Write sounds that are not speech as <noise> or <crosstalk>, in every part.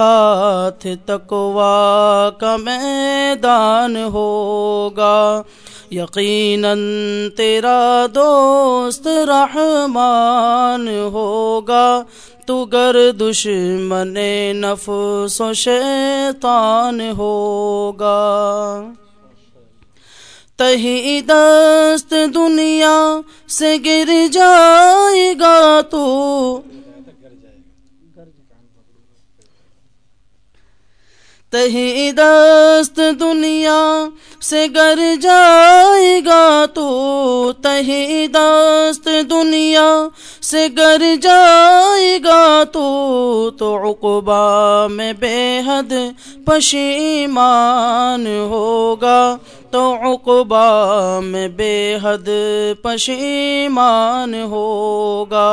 ہاتھ تکوا کا میدان ہوگا۔ یقیناً تیرا دوست رحمان ہوگا۔ تو گر دشمن نفس و شیطان ہوگا۔ تہی دست دنیا سے گر جائے گا تو تہی دست دنیا سے گر جائے گا تو تہی دست دنیا سے گر جائے گا تو تو عقبہ میں بے حد پشیمان ہوگا تو عقبہ میں بے حد پشیمان ہوگا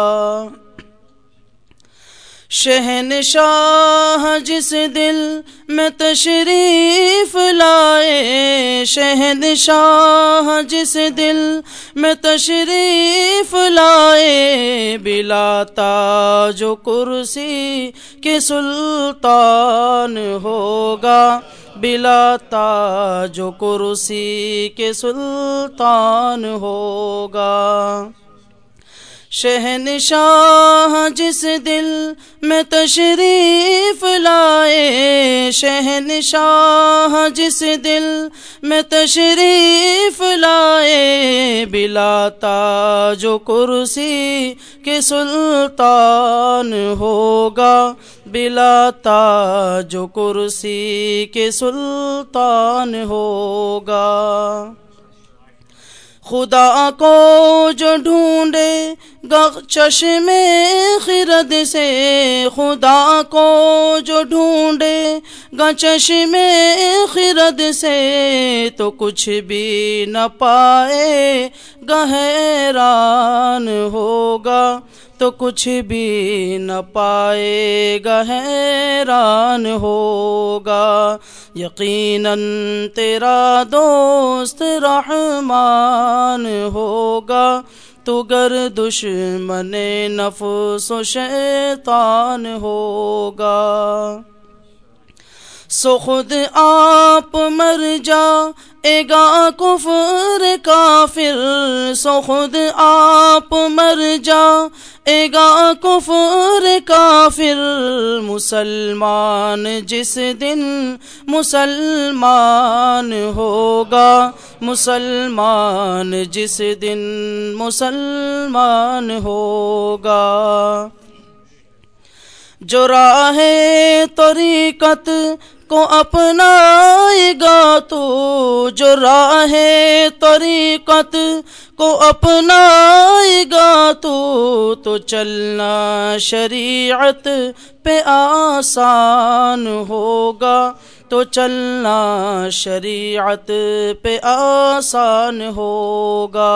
شہن شاہ جس دل میں تشریف لائے، شہن شاہ جس دل میں تشریف لائے، بلا تاج و کرسی کے سلطان ہوگا، بلا تاج و کرسی کے سلطان ہوگا۔ شہن شاہ جس دل میں تشریف لائے شہن شاہ جس دل میں تشریف لائے، بلا تاج و کرسی کے سلطان ہوگا، بلا تاج و کرسی کے سلطان ہوگا۔ خدا کو جو ڈھونڈے گا چشم خرد سے، خدا کو جو ڈھونڈے گا چشم خرد سے تو کچھ بھی نہ پائے، گہران ہوگا۔ تو کچھ بھی نہ پائے گا، حیران ہوگا۔ یقیناً تیرا دوست رحمان ہوگا۔ تو گر دشمن نفس و شیطان ہوگا۔ سو خود آپ مر جا، اے گا کفر کافر سو خود آپ مر جا، اے گا کفر کافر، مسلمان جس دن مسلمان ہوگا، مسلمان جس دن مسلمان ہوگا۔ جو راہ طریقت کو اپنائے گا تو جو راہ طریقت کو اپنائے گا تو تو چلنا شریعت پہ آسان ہوگا تو چلنا شریعت پہ آسان ہوگا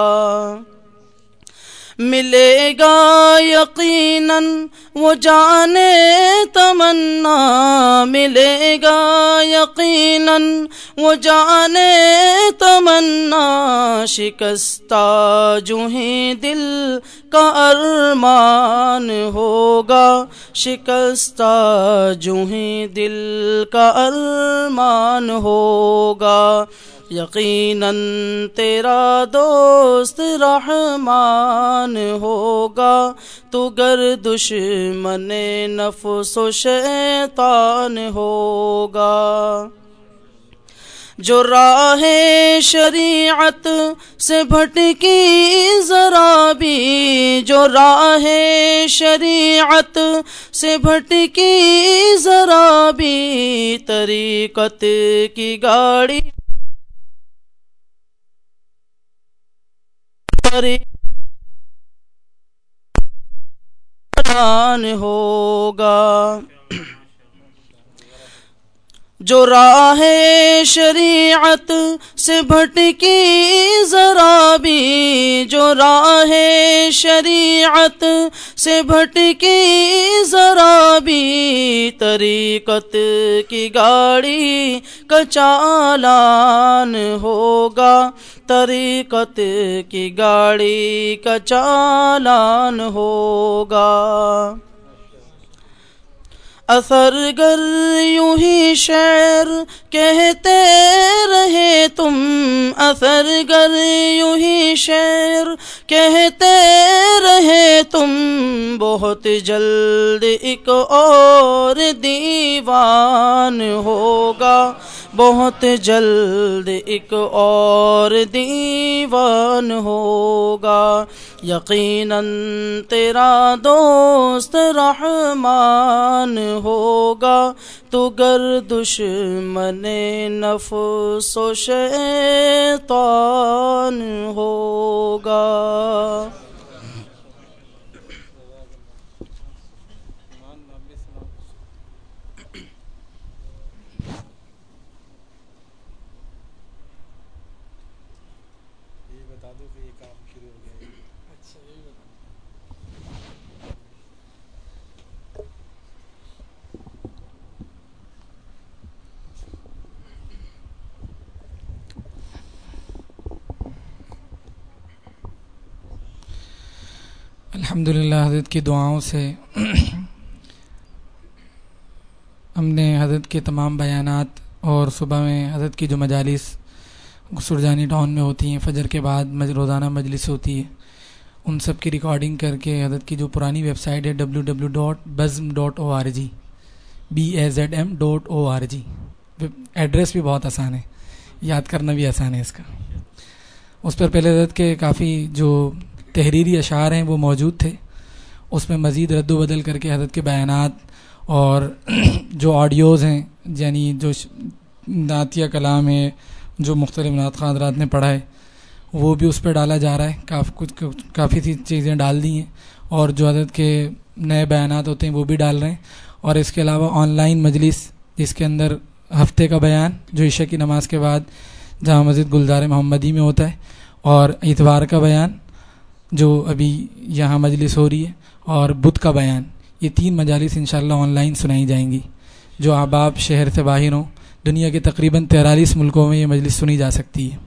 ملے گا یقیناً، وہ جانے تمنا ملے گا یقیناً، وہ جانے تمنا شکستہ جو ہی دل کا ارمان ہوگا، شکستہ جو ہی دل کا ارمان ہوگا۔ یقیناً تیرا دوست رحمان ہوگا، تو گر دشمن نفس و شیطان ہوگا۔ جو راہ شریعت سے بھٹکی ذرا بھی، جو راہ شریعت سے بھٹکی ذرا بھی، طریقت کی گاڑی ہوگا۔ جو راہ شریعت سے بھٹکی ذرا بھی، جو راہ شریعت سے بھٹکی ذرا بھی، طریقت کی گاڑی کا چالان ہوگا، طریقت کی گاڑی کا چالان ہوگا۔ اثر گر یوں ہی شعر کہتے رہے تم۔ اثر گر یوں ہی شعر کہتے رہے تم۔ بہت جلد ایک اور دیوان ہوگا۔ بہت جلد ایک اور دیوان ہوگا۔ یقیناً تیرا دوست رحمان ہوگا۔ تو گر دشمن نفس و شیطان ہوگا۔ الحمد للہ حضرت کی دعاؤں سے <clears throat> ہم نے حضرت کے تمام بیانات اور صبح میں حضرت کی جو مجالس سرجانی ٹاؤن میں ہوتی ہیں، فجر کے بعد روزانہ مجلس ہوتی ہے ان سب کی ریکارڈنگ کر کے حضرت کی جو پرانی ویب سائٹ ہے W W dot Bazm dot O R G B A Z M dot O R G address بھی بہت آسان ہے، یاد کرنا بھی آسان ہے اس کا۔ اس پر پہلے حضرت کے کافی جو تحریری اشعار ہیں، وہ موجود تھے۔ اس میں مزید رد و بدل کر کے حضرت کے بیانات اور <clears throat> جو آڈیوز ہیں یعنی جو نعتیہ کلام ہے جو مختلف نعت حضرات نے پڑھا ہے، وہ بھی اس پہ ڈالا جا رہا ہے۔ کافی کچھ کافی سی چیزیں ڈال دی ہیں اور جو حضرت کے نئے بیانات ہوتے ہیں، وہ بھی ڈال رہے ہیں۔ اور اس کے علاوہ آن لائن مجلس، جس کے اندر ہفتے کا بیان، جو عشاء کی نماز کے بعد جہاں مسجد گلزار محمدی میں ہوتا ہے، اور اتوار کا بیان جو ابھی یہاں مجلس ہو رہی ہے، اور بدھ کا بیان۔ یہ تین مجالس انشاءاللہ آن لائن سنائی جائیں گی۔ جو احباب شہر سے باہر ہوں، دنیا کے تقریباً تیرالیس ملکوں میں یہ مجلس سنی جا سکتی ہے۔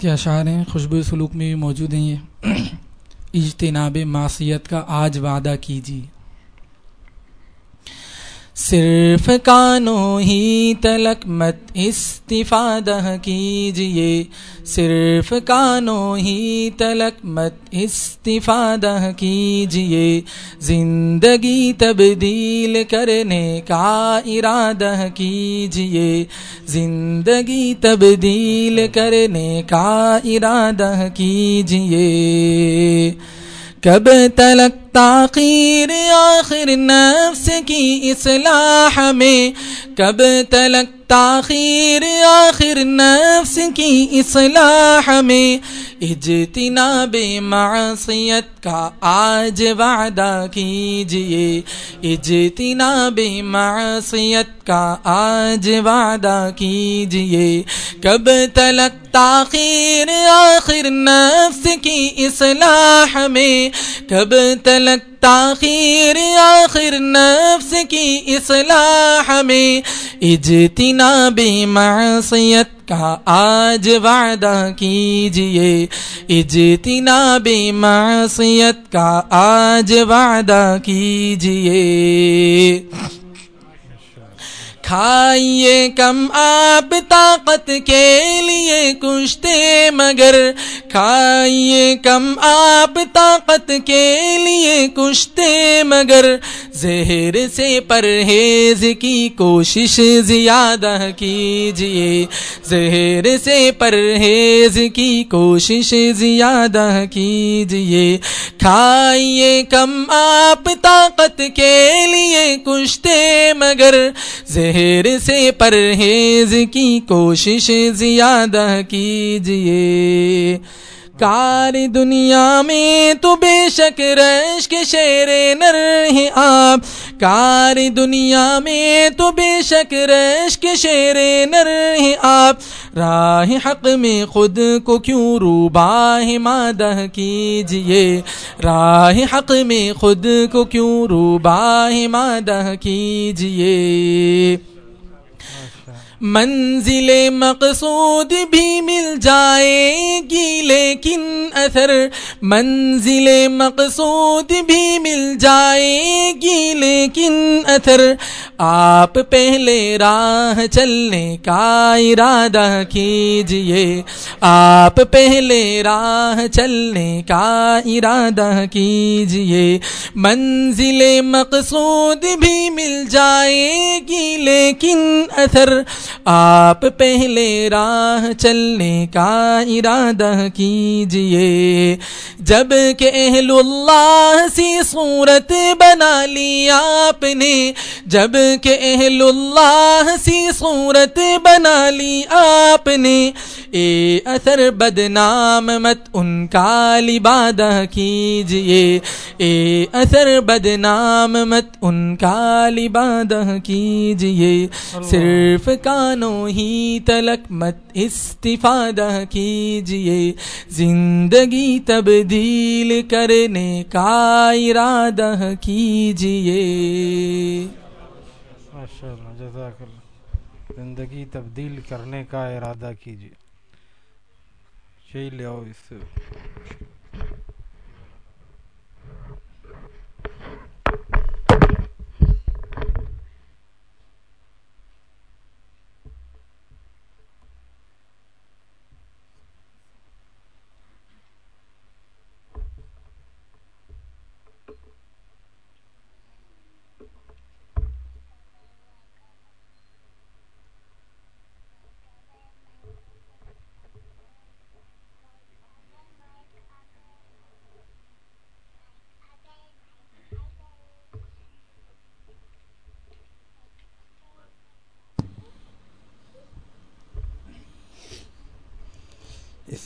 کے اشعار ہیں، خوشبو سلوک میں بھی موجود ہیں یہ۔ اجتناب معصیت کا آج وعدہ کیجیے۔ صرف کانوں ہی تلک مت استفادہ کیجیے صرف کانوں ہی تلک مت استفادہ کیجیے۔ زندگی تبدیل کرنے کا ارادہ کیجیے۔ زندگی تبدیل کرنے کا ارادہ کیجیے۔ کب تلک تاخیر آخر نفس کی اصلاح میں؟ کب تلک تاخیر آخر نفس کی اصلاح میں؟ اجتناب معصیت کا آج وعدہ کیجیے۔ اجتناب معصیت کا آج وعدہ کیجیے۔ کب تلک تاخیر آخر نفس کی اصلاح میں۔ کب تلک تاخیر آخر نفس کی اصلاح میں۔ اجتناب معصیت کا آج وعدہ کیجیے اجتناب معصیت کا آج وعدہ کیجیے۔ کھائیے کم آپ طاقت کے لیے کشتے مگر۔ کھائیے کم آپ طاقت کے لیے کشتے مگر۔ زہر سے پرہیز کی کوشش زیادہ کیجیے زہر سے پرہیز کی کوشش زیادہ کیجیے کھائیے کم آپ طاقت کے لیے کشتے مگر۔ زہر سے پرہیز کی کوشش زیادہ کیجیے کار دنیا میں تو بے شک رش کے شیر نر ہیں آپ۔ کار دنیا میں تو بے شک رش کے شیر نر ہیں آپ۔ راہ حق میں خود کو کیوں روباہ مادہ کیجیے؟ راہ حق میں خود کو کیوں روباہ مادہ کیجیے؟ منزل مقصود بھی مل جائے گی، لیکن اثر منزل مقصود بھی مل جائے گی، لیکن اثر آپ پہلے راہ چلنے کا ارادہ کیجیے۔ آپ پہلے راہ چلنے کا ارادہ کیجیے۔ منزل مقصود بھی مل جائے گی، لیکن اثر آپ پہلے راہ چلنے کا ارادہ کیجیے۔ جبکہ اہل اللہ سی صورت بنا لی آپ نے جبکہ اہل اللہ سی صورت بنا لی آپ نے۔ اے اثر بدنام مت ان کا لبادہ کیجیے۔ اے اثر بدنام مت ان کا لبادہ کیجیے۔ صرف کانوں ہی تلک مت استفادہ کیجیے۔ زندگی تبدیل کرنے کا ارادہ کیجیے۔ ماشاء اللہ جزاک اللہ زندگی تبدیل کرنے کا ارادہ کیجیے یہی لے آؤ اس سے۔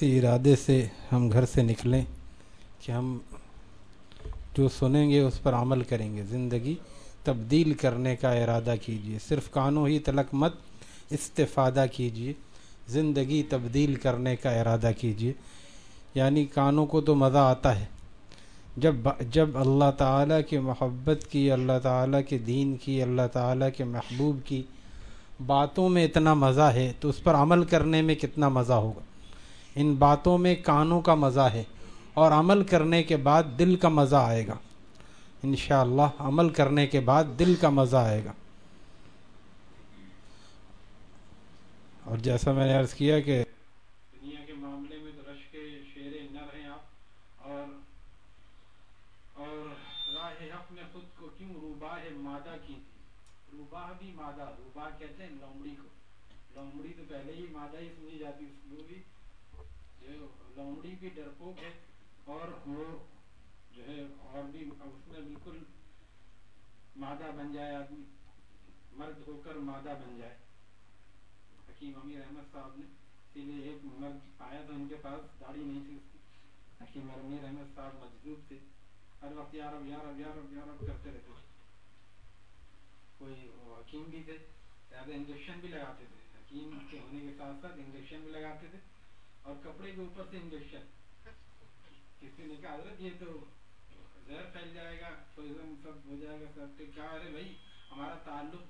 اسی ارادے سے ہم گھر سے نکلیں کہ ہم جو سنیں گے اس پر عمل کریں گے۔ زندگی تبدیل کرنے کا ارادہ کیجیے۔ صرف کانوں ہی تلک مت، استفادہ کیجیے۔ زندگی تبدیل کرنے کا ارادہ کیجیے۔ یعنی کانوں کو تو مزہ آتا ہے۔ جب جب اللہ تعالیٰ کی محبت کی، اللہ تعالیٰ کے دین کی، اللہ تعالیٰ کے محبوب کی باتوں میں اتنا مزہ ہے تو اس پر عمل کرنے میں کتنا مزہ ہوگا؟ ان باتوں میں کانوں کا مزہ ہے اور عمل کرنے کے بعد دل کا مزہ آئے گا۔ انشاءاللہ عمل کرنے کے بعد دل کا مزہ آئے گا۔ اور جیسا میں نے عرض کیا کہ دنیا کے معاملے میں تو رش کے شیر نر ہیں آپ، اور اور راہ حق میں خود کو کیوں روباہ مادہ کی؟ تھی روباہ بھی مادہ، روباہ کہتے ہیں لومڑی کو۔ لومڑی تو پہلے ہی مادہ ہی سنی جاتی وہ بھی ڈرپوک ہے اور وہ جو ہے اور بھی اس میں بالکل مادہ بن جائے آدمی، مرد ہو کر مادہ بن جائے۔ حکیم امیر احمد صاحب نے اسی لیے ایک مرد آیا تھا ان کے پاس، داڑھی نہیں تھی اس کی۔ حکیم امیر احمد صاحب مجذوب تھے۔ ہر وقت یارب یارب یارب یارب کرتے رہتے کوئی حکیم بھی تھے، زیادہ انجیکشن بھی لگاتے تھے۔ حکیم کے ہونے کے ساتھ ساتھ انجیکشن بھی لگاتے تھے۔ اور کپڑے کے اوپر سے انجیکشن کسی نے کہا حضرت یہ تو زہر پھیل جائے گا پوائزن سب ہو جائے گا سب کہ کیا، ارے بھائی، ہمارا تعلق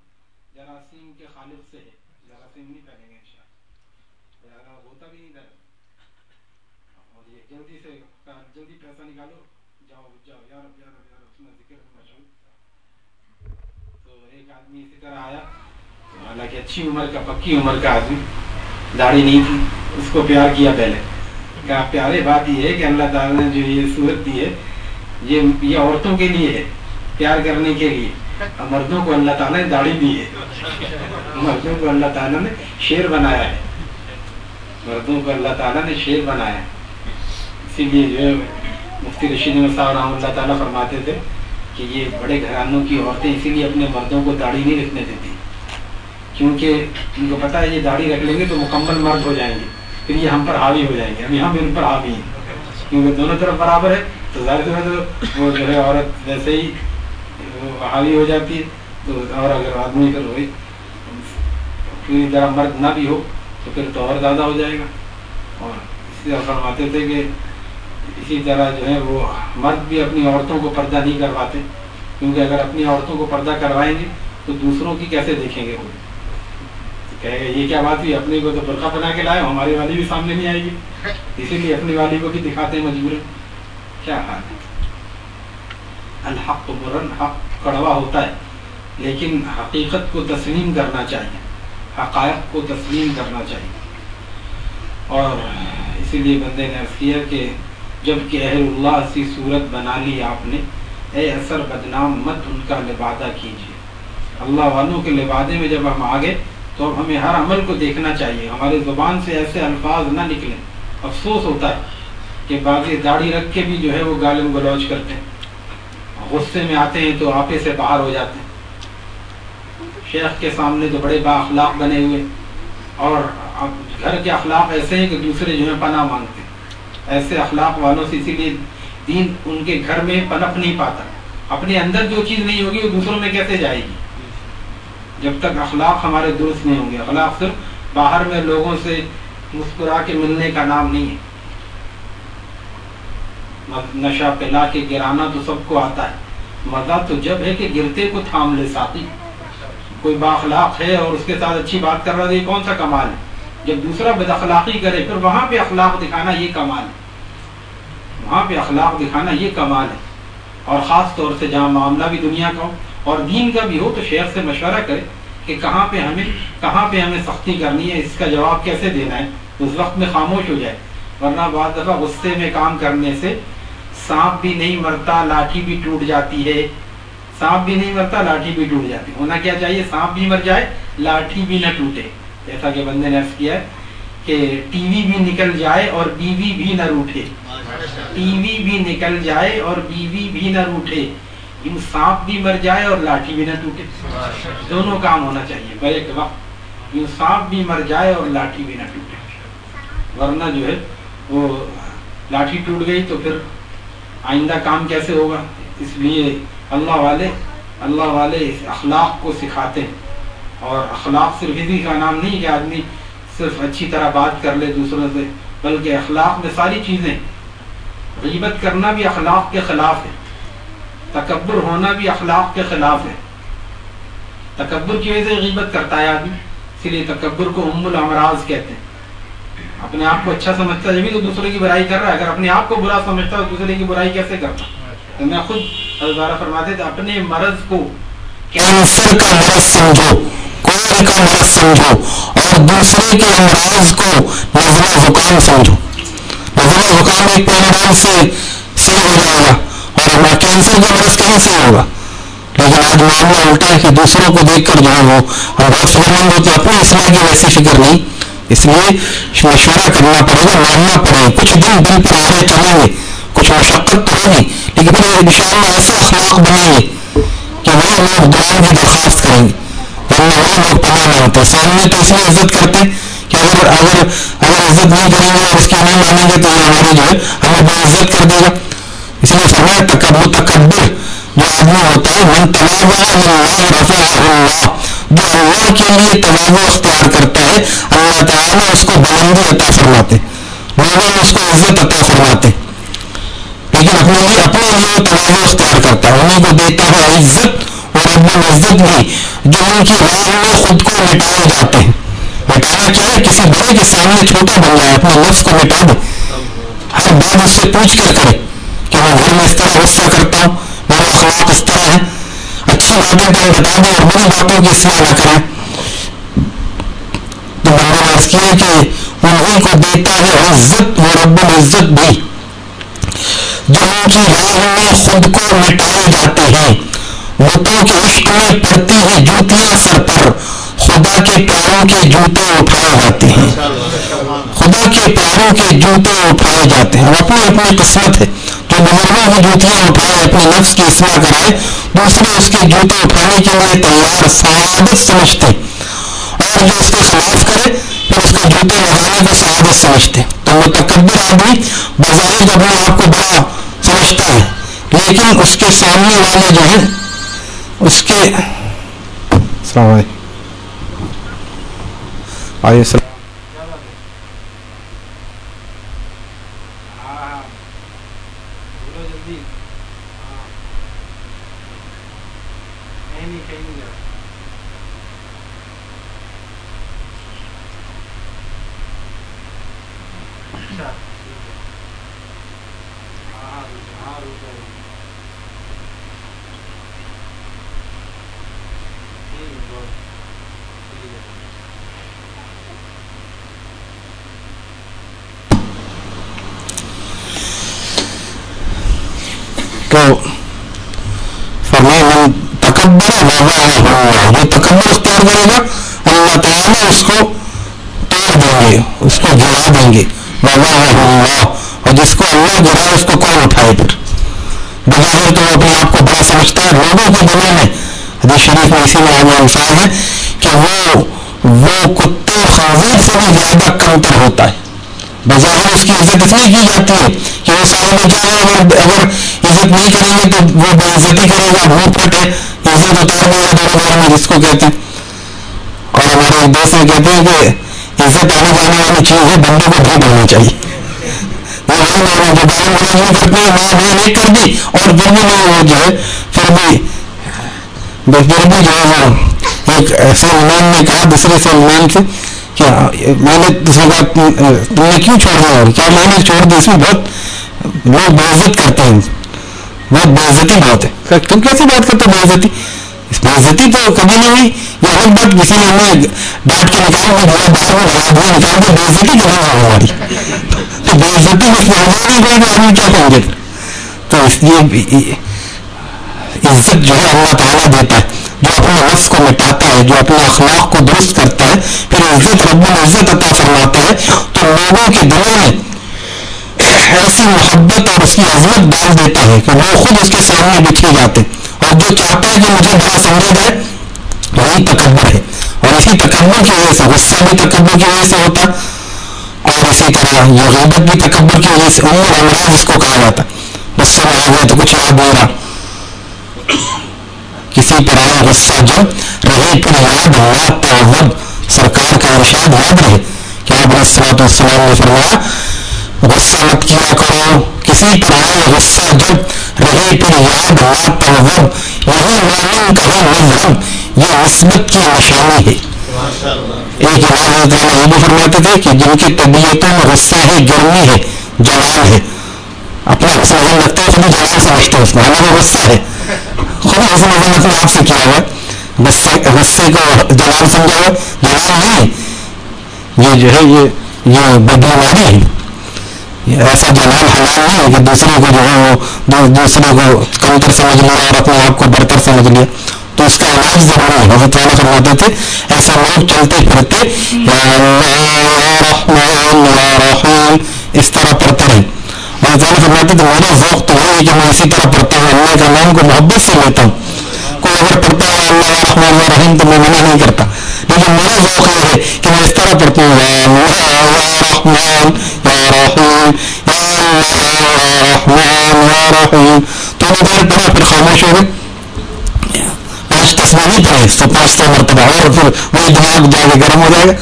جراثیم کے خالق سے ہے۔ جراثیم نہیں پھیلیں گے انشاءاللہ۔ ہوتا بھی نہیں تھا اور یہ جلدی سے جلدی پیسہ نکالو۔ جاؤ جاؤ یار یار یار اس میں ذکر مشہور تو ایک آدمی اسی طرح آیا۔ حالانکہ اچھی عمر کا، پکی عمر کا آدمی۔ داڑھی نہیں تھی اس کو پیار کیا پہلے۔ کہا، پیارے بات یہ ہے کہ اللہ تعالیٰ نے جو یہ صورت دی ہے، یہ یہ عورتوں کے لیے ہے، پیار کرنے کے لیے۔ مردوں کو اللہ تعالیٰ نے داڑھی دی ہے۔ مردوں کو اللہ تعالیٰ نے شیر بنایا ہے۔ مردوں کو اللہ تعالیٰ نے شیر بنایا ہے۔ اسی لیے جو ہے، مفتی رشید صاحب رحمۃ اللہ تعالیٰ فرماتے تھے کہ یہ بڑے گھرانوں کی عورتیں اسی لیے اپنے مردوں کو داڑھی نہیں رکھنے دیتی۔ کیونکہ ان کو پتا ہے یہ داڑھی رکھ لیں گے تو مکمل مرد ہو جائیں گے۔ پھر یہ ہم پر حاوی ہو جائیں گے۔ ابھی ہم ان پر حاوی ہیں۔ کیونکہ دونوں طرف برابر ہے، تو ظاہر سی تو وہ جو ہے عورت ویسے ہی حاوی ہو جاتی ہے۔ تو اور اگر آدمی پھر ہوئی پوری طرح مرد نہ بھی ہو، تو پھر تو اور زیادہ ہو جائے گا۔ اور اسی طرح فرماتے تھے کہ اسی طرح جو ہے وہ مرد بھی اپنی عورتوں کو پردہ نہیں کرواتے۔ کیونکہ اگر اپنی عورتوں کو پردہ کروائیں گے، تو دوسروں کی کیسے دیکھیں گے وہ؟ کہے گا یہ کیا بات ہوئی؟ اپنی کو تو برقع بنا کے لائے ہماری والی بھی سامنے نہیں آئے گی. <laughs> اسی لیے اپنی والی کو بھی دکھاتے ہیں مجبور کیا حال ہے؟ الحق برن حق کڑوا ہوتا ہے لیکن حقیقت کو تسلیم کرنا چاہیے۔ حقائق کو تسلیم کرنا چاہیے۔ اور اسی لیے بندے نے عرض کیا کہ جبکہ اہل اللہ سی صورت بنا لی آپ نے اے اثر بدنام مت ان کا لبادہ کیجیے۔ اللہ والوں کے لبادے میں جب ہم آگے تو ہمیں ہر عمل کو دیکھنا چاہیے۔ ہماری زبان سے ایسے الفاظ نہ نکلیں۔ افسوس ہوتا ہے کہ باقی داڑھی رکھ کے بھی جو ہے وہ گالم گلوچ کرتے ہیں۔ غصے میں آتے ہیں تو آپے سے باہر ہو جاتے ہیں۔ شیخ کے سامنے تو بڑے با اخلاق بنے ہوئے۔ اور گھر کے اخلاق ایسے ہیں کہ دوسرے جو ہیں پناہ مانگتے ہیں۔ ایسے اخلاق والوں سے اسی لیے دین ان کے گھر میں پنپ نہیں پاتا۔ اپنے اندر جو چیز نہیں ہوگی وہ دوسروں میں کیسے جائے گی؟ جب تک اخلاق ہمارے درست نہیں ہوں گے۔ اخلاق صرف باہر میں لوگوں سے مسکرا کے ملنے کا نام نہیں ہے۔ نشہ پلا کے گرانا تو سب کو آتا ہے۔ مزہ تو جب ہے کہ گرتے کو تھام لے ساتھی۔ کوئی باخلاق ہے اور اس کے ساتھ اچھی بات کر رہا ہے یہ کون سا کمال ہے؟ جب دوسرا بد اخلاقی کرے، پھر وہاں پہ اخلاق دکھانا یہ کمال ہے۔ وہاں پہ اخلاق دکھانا یہ کمال ہے۔ اور خاص طور سے جہاں معاملہ بھی دنیا کا ہو اور دین کا بھی ہو تو شیخ سے مشورہ کرے کہ کہاں پہ ہمیں کہاں پہ ہمیں سختی کرنی ہے، اس کا جواب کیسے دینا ہے؟ اس وقت میں خاموش ہو جائے۔ ورنہ بعض دفعہ غصے میں کام کرنے سے سانپ بھی نہیں مرتا، لاٹھی بھی ٹوٹ جاتی ہے۔ سانپ بھی نہیں مرتا، لاٹھی بھی ٹوٹ جاتی۔ ہونا کیا چاہیے؟ سانپ بھی مر جائے، لاٹھی بھی نہ ٹوٹے۔ جیسا کہ بندے نے عرض کیا ہے کہ ٹی وی بھی نکل جائے اور بیوی بھی نہ روٹے۔ ٹی وی بھی نکل جائے اور بیوی بھی نہ روٹے۔ یوں سانپ بھی مر جائے اور لاٹھی بھی نہ ٹوٹے۔ دونوں کام ہونا چاہیے۔ بیک وقت یوں سانپ بھی مر جائے اور لاٹھی بھی نہ ٹوٹے۔ ورنہ جو ہے وہ لاٹھی ٹوٹ گئی تو پھر آئندہ کام کیسے ہوگا؟ اس لیے اللہ والے اللہ والے اس اخلاق کو سکھاتے ہیں۔ اور اخلاق صرف اسی کا نام نہیں کہ آدمی صرف اچھی طرح بات کر لے دوسروں سے، بلکہ اخلاق میں ساری چیزیں، غیبت کرنا بھی اخلاق کے خلاف ہے۔ تکبر ہونا بھی اخلاق کے خلاف ہے۔ تکبر کی وجہ سے غیبت کرتا ہے آدمی اسی لیے تکبر کو ام الامراض کہتے ہیں۔ اپنے آپ کو اچھا سمجھتا ہے جبھی تو دوسرے کی برائی کر رہا ہے۔ اگر اپنے آپ کو برا سمجھتا ہے تو دوسرے کی برائی کیسے کرتا تو میں خود حضرت فرماتے تھے اپنے مرض کو کینسر کا مرض سمجھو کوئی کا مرض سمجھو اور دوسرے کے امراض کو نزلہ زکام سمجھو۔ نزلہ زکام ایک پیمدان سے صحیح ہو جائے گا۔ اور کینسر کا مرض کہیں سے ہوگا۔ لیکن آج معاملہ الٹا ہے کہ دوسروں کو دیکھ کر جو ہے وہ ہم بہت فکر مند ہوتے اپنی اصلاح کی ویسی فکر نہیں۔ اس لیے مشورہ کرنا پڑے گا ماننا پڑے گا۔ کچھ دن دن پر آگے چلیں گے، کچھ مشقت تو ہوگی، لیکن پھر ان شاء اللہ ایسے اخلاق بنیں گے کہ وہ لوگ دعا کی درخواست کریں گے۔ ورنہ وہ لوگ پناہ نہ ہوتے سامنے تو اس لیے عزت کرتے کہ اگر اگر اگر عزت نہیں کریں گے اور اس کی نہیں مانیں گے تو یہ ہماری جو ہے ہمیں بے عزت کر دے گا۔ اس لیے فرمایا، تکبر تکبر، جو آدمی ہوتا ہے، من جو اللہ کے لیے تواضع اختیار کرتا ہے، اللہ تعالیٰ اس کو بلندی عطا فرماتے، لوگوں اس کو عزت عطا فرماتے۔ لیکن اپنے لیے اپنے لیے تواضع اختیار کرتا ہے، انہیں کو دیتا ہے عزت اور رب العزت بھی، جو ان کی راہ میں خود کو مٹائے جاتے ہیں۔ مٹانا کیا ہے؟ کسی بڑے کے سامنے چھوٹا بن جائے، اپنے لفظ کو مٹا دے، ہر بات اس سے پوچھ کر کرے۔ کہ میں گھر میں اس طرح غصہ کرتا ہوں، میرا اخلاق اس طرح ہے اچھی باتیں کریں بتا دیں اور بری باتوں کی اصلاح نہ کریں۔ عرض کیا کہ انہیں کو دیتا ہے عزت وہ رب العزت بھی۔ جو ان کی راہ میں خود کو مٹائے جاتے ہیں، بتوں کے عشق میں پڑتی ہے جوتیاں سر پر۔ خدا کے پیاروں کے جوتے اٹھائے جاتے ہیں۔ خدا کے پیاروں کے جوتے اٹھائے جاتے ہیں۔ اپنی اپنی قسمت ہے۔ جو بزرگوں کی جوتیاں اٹھائے، اپنے نفس کی اصلاح کرائے، دوسرے اس کے جوتے اٹھانے کے لیے تیار، سعادت سمجھتے۔ اور جو اس کے خلاف کرے، پھر اس کے جوتے لگانے کو سعادت سمجھتے۔ تو وہ تکبر آدمی بظاہر اپنے آپ کو بڑا سمجھتا ہے، لیکن اس کے سامنے والے جو ہیں، اس کے السلام علیکم۔ آئیے، السلام تو فرمایا، من تکبر وضعه جو تکبر اختیار کرے گا اللہ تعالیٰ اس کو توڑ دیں گے، اس کو گرا دیں گے۔ وضعه اللہ اور جس کو اللہ گرائے اس کو کون اٹھائے؟ پھر بظاہر تو وہ اپنے آپ کو بڑا سمجھتا ہے، لوگوں کے دلوں میں، حدیث شریف میں اسی میں آگے الفاظ ہے کہ وہ وہ کتے خنزیر سے بھی زیادہ کمتر ہوتا ہے۔ بظاہر اس کی عزت اس لیے کی جاتی ہے کہ وہ سامنے کیا ہے اگر اگر عزت نہیں کریں گے تو وہ بے عزتی کرے گا منہ پھٹ ہے عزت اتار دے گا دربار میں، جس کو کہتے ہیں اور ہمارے ایک دوست میں کہتے ہیں کہ عزت آنے جانے والی چیز ہے، بندوں کو بھی بننا چاہیے۔ کر دی اور پھر بھی وہ جو ہے پھر بھی پھر بھی جو ہے وہ ایک ایسے ایمان نے کہا دوسرے سے ایمان سے کیا میں نے دوسری بات تم نے کیوں چھوڑ دیا؟ اور کیا میں نے چھوڑ دیا اس میں بہت لوگ بے عزت کرتے ہیں۔ بہت بے عزتی بہت ہے۔ تم کیسی بات کرتے بے عزتی؟ اس تو کبھی نہیں ہوئی یہ ایک بات کسی نے ہمیں ڈانٹ کے نکال میں بڑا باہر میں بڑا دیا نکال کے بے عزتی کرنا ہے ہماری تو بے عزتی میں نہیں کرے گا آدمی کیا کہیں گے تو اس لیے عزت جو ہے اللہ تعالیٰ دیتا ہے جو اپنے نفس کو مٹاتا ہے جو اپنے اخلاق کو درست کرتا ہے پھر عزت رب العزت عطا فرماتا ہے تو لوگوں کے دلوں میں ایسی محبت اور اس کی عظمت ڈال دیتا ہے کہ وہ خود اس کے سامنے بکھرے جاتے ہیں اور جو چاہتا ہے کہ مجھے بڑا سمجھا جائے وہی تکبر ہے۔ اور اسی تکبر کی وجہ سے، غصہ بھی تکبر کی وجہ سے ہوتا، اور اسی طرح یہ غیبت بھی تکبر کی وجہ سے عمر امراض اس کو کہا جاتا۔ غصہ میں آ گیا تو کچھ یاد نہیں رہا۔ کسی پر آیا غصہ جب رہے پھر یاد، اللہ تعبد سرکار کا ارشاد یاد رہے۔ کہ آپ رسلات والسلام نے فرمایا، غصہ مت کیا کرو۔ کسی پر آیا غصہ جب رہے پھر یاد اللہ تعبد یہی مومن کا نظم یہ نسبت کی نشانی ہے۔ ایک امام یہ بھی فرماتے تھے کہ جن کی طبیعتوں میں غصہ ہے گرمی ہے جلال ہے۔ اپنا غصہ نظر رکھتے ہیں خود جلال سمجھتے ہیں اس میں ہمارا غصہ ہے۔ خود غصہ نظر رکھنا آپ سے کیا ہوا۔ غصے غصے کو جلال سمجھا ہوا۔ جلال نہیں یہ جو ہے یہ یہ ہے۔ ایسا جلال حلال نہیں ہے کہ دوسرے کو جو ہے وہ دوسرے کو کمتر سمجھ لیا اور اپنے آپ کو برتر سمجھ لیا۔ تو اس کا علاج ضروری ہے۔ حضرت والا فرماتے تھے، ایسا لوگ چلتے پھرتے، یا رحمان یا رحیم، اس طرح پڑھتے رہے۔ اور تعالیٰ فرماتے تھے، میرا ذوق تو ہے کہ میں اسی طرح پڑھتا ہوں، اللہ کا نام کو محبت سے لیتا ہوں۔ کوئی اگر پڑھتا ہے اللہ رحمان رحیم، تو میں منع نہیں کرتا۔ لیکن میرا ذوق یہ ہے کہ میں اس طرح پڑھتا ہوں رحمان یا رحیم یا رحمان یا رحیم تو میں دیر پڑھا پھر خاموش ہو گئے پانچ تصویر پڑے سو پانچ سو مرتبہ اور پھر وہی دماغ جا کے گرم ہو جائے گا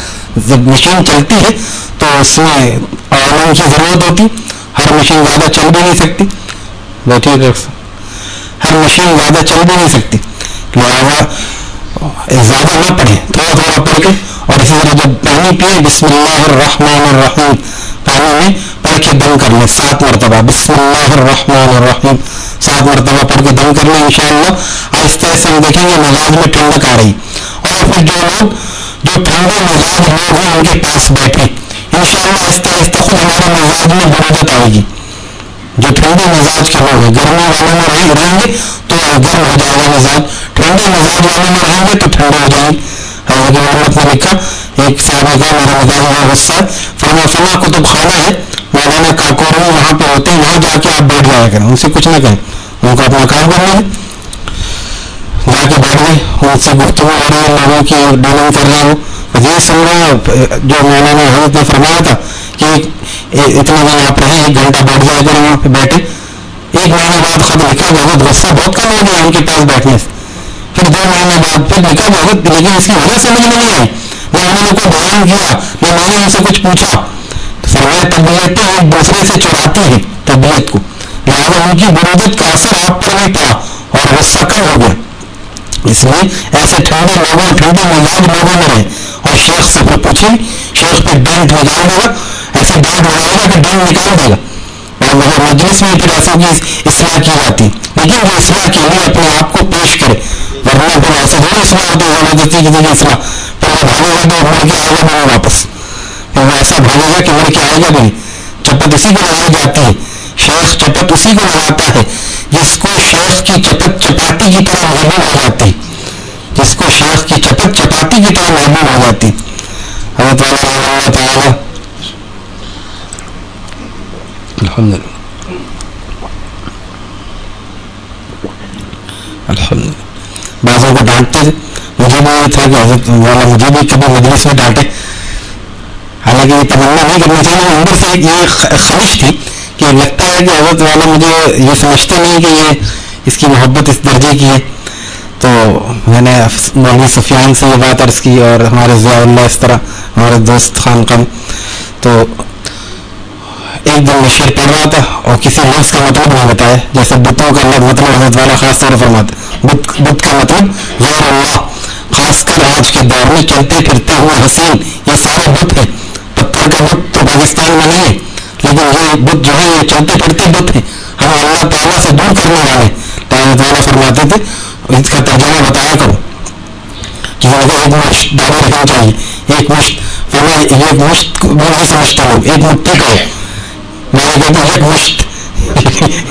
جب مشین چلتی ہے تو اس میں عوام کی ضرورت ہوتی ہر مشین زیادہ چل بھی نہیں سکتی بیٹھیے ہر مشین زیادہ چل بھی نہیں سکتی لہٰذا زیادہ نہ پڑھیں تھوڑا تھوڑا پڑھ کے اور اسی طرح جب پانی پیے بسم اللہ الرحمن الرحیم، پانی میں پڑھ کے دم کر لیں، سات مرتبہ، بسم اللہ الرحمن الرحیم، سات مرتبہ پڑھ کے دم کر لیں انشاءاللہ۔ آہستہ آہستہ ہم دیکھیں گے مزاج میں ٹھنڈک آ رہی۔ اور پھر جو لوگ، جو ٹھنڈے مزاج لوگ ہیں، ان کے پاس بیٹھے ان شاء اللہ آہستہ آہستہ خود ہمارے مزاج میں برودت آئے گی۔ جو ٹھنڈے مزاج کے لوگ ہیں، گرمی والوں میں رہیں رہیں گے تو گرم ہو جائے گا مزاج۔ ٹھنڈے مزاج والوں میں رہیں گے تو ٹھنڈے ہو جائیں گے۔ حضرت محمد نے لکھا، ایک صاحب کا میرا مزاج میں غصہ فرما فلاں کتب خانہ ہے، مولانا کاکور میں وہاں پہ ہوتے ہیں، وہاں جا کے آپ بیٹھ جایا کریں۔ ان سے کچھ نہ کہیں۔ ان کو اپنا کام کرنا ہے۔ جا کے بیٹھ گئے۔ ان سے گفتگو ہو رہی ہے، لوگوں کی ڈیلنگ کر رہے ہوں۔ یہ سن رہے جو مولانا حضرت نے فرمایا تھا کہ اتنے دن آپ رہے ایک گھنٹہ بیٹھ جایا کریں وہاں پہ بیٹھے۔ ایک مہینے بعد خط لکھا بہت غصہ بہت کم ہو گیا ان کے پاس بیٹھنے سے۔ پھر دو مہینے بعد پھر لکھا بہت لیکن اس کی وجہ سمجھ میں نہیں آئی۔ نہ انہوں نے کوئی بیان کیا نہ میں نے ان سے کچھ پوچھا۔ تو فرمایا، طبیعتیں ایک دوسرے سے چڑھاتی ہیں طبیعت کو۔ لہٰذا ان کی برودت کا اثر آپ پر نہیں پڑا اور غصہ کم ہو گیا۔ اس لیے ایسے ٹھنڈے لوگوں، ٹھنڈے مزاج لوگوں میں رہے۔ اور شیخ سے پھر پوچھیں، شیخ پہ ڈنٹ نکال دے گا ایسے ڈنٹ لگائے گا کہ ڈنٹ نکال دے گا اور مگر مجلس میں پھر ایسا کی اصلاح کی جاتی۔ لیکن وہ اصلاح کے لیے اپنے آپ کو پیش کرے۔ ورنہ پھر ایسے تھوڑی اصلاح ہوتی ہے زبردستی کی دیکھیے اصلاح۔ پھر وہ بھاگے گا تو مر کے آئے گا بنا واپس۔ پھر وہ ایسا بھاگے گا کہ مر کے آئے گا بھی چپت اسی کو لگائی جاتی ہے۔ شیخ چپت اسی کو لگاتا ہے۔ جس کو شیخ کی چپت چپاتی کی طرح محبوب ہو جاتی۔ جس کو شیخ کی چپت چپاتی کی طرح محبوب ہو جاتی۔ حضرت اللہ تعالیٰ الحمد للہ الحمد للہ بعضوں کو ڈانٹتے تھے مجھے بھی یہ تھا کہ حضرت والا مجھے بھی کبھی مجلس میں ڈانٹے۔ حالانکہ یہ تمنا نہیں کرنا چاہیے اندر سے یہ خواہش تھی کہ لگتا ہے کہ حضرت والا مجھے یہ سمجھتے نہیں کہ یہ اس کی محبت اس درجے کی ہے۔ تو میں نے مولوی سفیان سے یہ بات عرض کی اور ہمارے ضیاء اللہ اس طرح، ہمارے دوست خان قم تو ایک دن میں شیر پڑھ رہا تھا اور کسی لفظ کا مطلب نہیں بتایا، جیسے بتوں کا مطلب, مطلب حضرت والا خاص طور پر فرماتے بت بت کا مطلب غیر اللہ، خاص کر آج کے دور میں چلتے پھرتے ہوئے حسین، یہ سارے بت ہیں۔ پتھر کا بت تو پاکستان میں نہیں ہے، لیکن یہ بت جو ہے، یہ چلتے پھرتے بت ہیں۔ ہم اللہ تعالیٰ سے دور کرنے والے حضرت والا فرماتے تھے، اس کا ترجمہ بتایا کرو کہ ایک مشت دانے رکھنا چاہیے۔ ایک مشت یعنی ایک مشت میں نہیں سمجھتا ہوں، ایک مٹھی کا میں نے کہتا ایک مشت